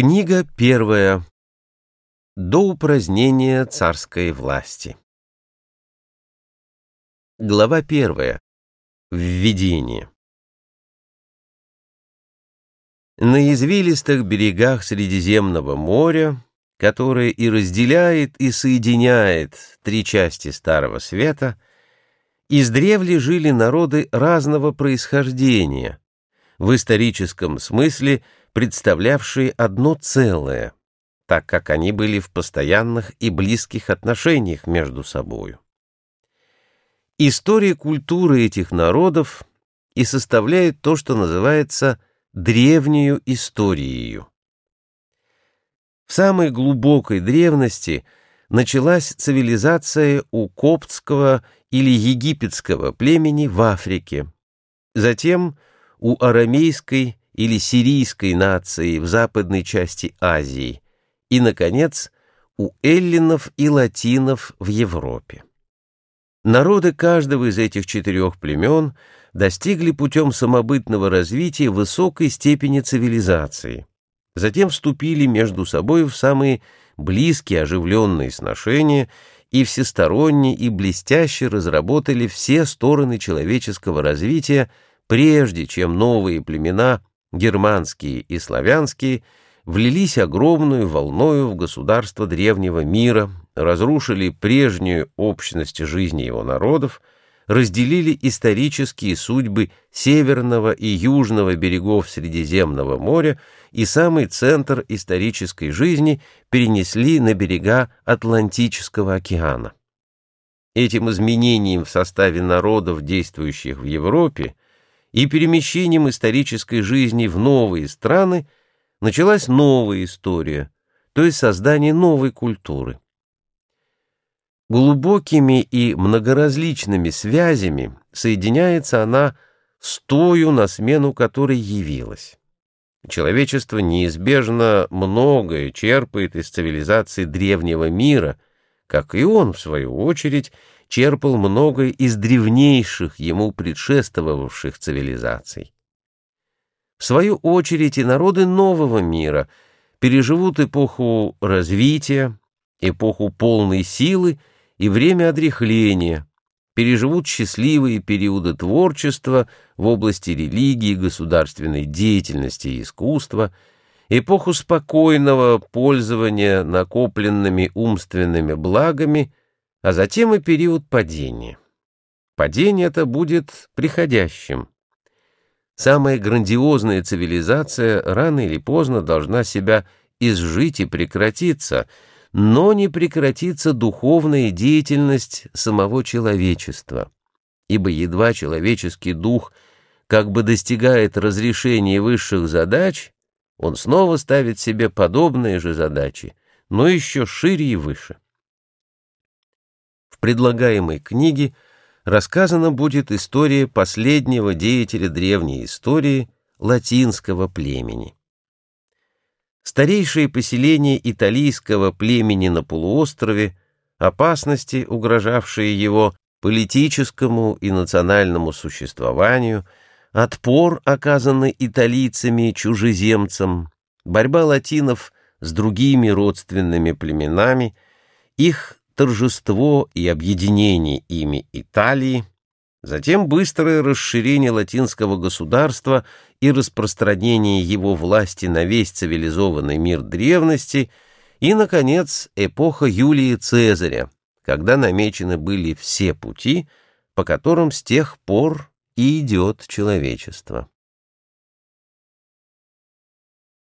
Книга первая. До упразднения царской власти. Глава первая. Введение. На извилистых берегах Средиземного моря, которое и разделяет, и соединяет три части Старого Света, издревле жили народы разного происхождения, в историческом смысле – представлявшие одно целое, так как они были в постоянных и близких отношениях между собою. История культуры этих народов и составляет то, что называется древнюю историей. В самой глубокой древности началась цивилизация у коптского или египетского племени в Африке, затем у арамейской или сирийской нации в западной части Азии и, наконец, у эллинов и латинов в Европе. Народы каждого из этих четырех племен достигли путем самобытного развития высокой степени цивилизации, затем вступили между собой в самые близкие оживленные сношения и всесторонне и блестяще разработали все стороны человеческого развития, прежде чем новые племена германские и славянские, влились огромную волною в государство древнего мира, разрушили прежнюю общность жизни его народов, разделили исторические судьбы северного и южного берегов Средиземного моря и самый центр исторической жизни перенесли на берега Атлантического океана. Этим изменением в составе народов, действующих в Европе, и перемещением исторической жизни в новые страны началась новая история, то есть создание новой культуры. Глубокими и многоразличными связями соединяется она с тою, на смену которой явилась. Человечество неизбежно многое черпает из цивилизации древнего мира, как и он, в свою очередь, черпал многое из древнейших ему предшествовавших цивилизаций. В свою очередь и народы нового мира переживут эпоху развития, эпоху полной силы и время одряхления, переживут счастливые периоды творчества в области религии, государственной деятельности и искусства, эпоху спокойного пользования накопленными умственными благами – а затем и период падения. Падение это будет приходящим. Самая грандиозная цивилизация рано или поздно должна себя изжить и прекратиться, но не прекратится духовная деятельность самого человечества, ибо едва человеческий дух как бы достигает разрешения высших задач, он снова ставит себе подобные же задачи, но еще шире и выше предлагаемой книге рассказана будет история последнего деятеля древней истории латинского племени. Старейшие поселения италийского племени на полуострове, опасности, угрожавшие его политическому и национальному существованию, отпор, оказанный италийцами чужеземцам, борьба латинов с другими родственными племенами, их торжество и объединение ими Италии, затем быстрое расширение латинского государства и распространение его власти на весь цивилизованный мир древности и, наконец, эпоха Юлии Цезаря, когда намечены были все пути, по которым с тех пор и идет человечество.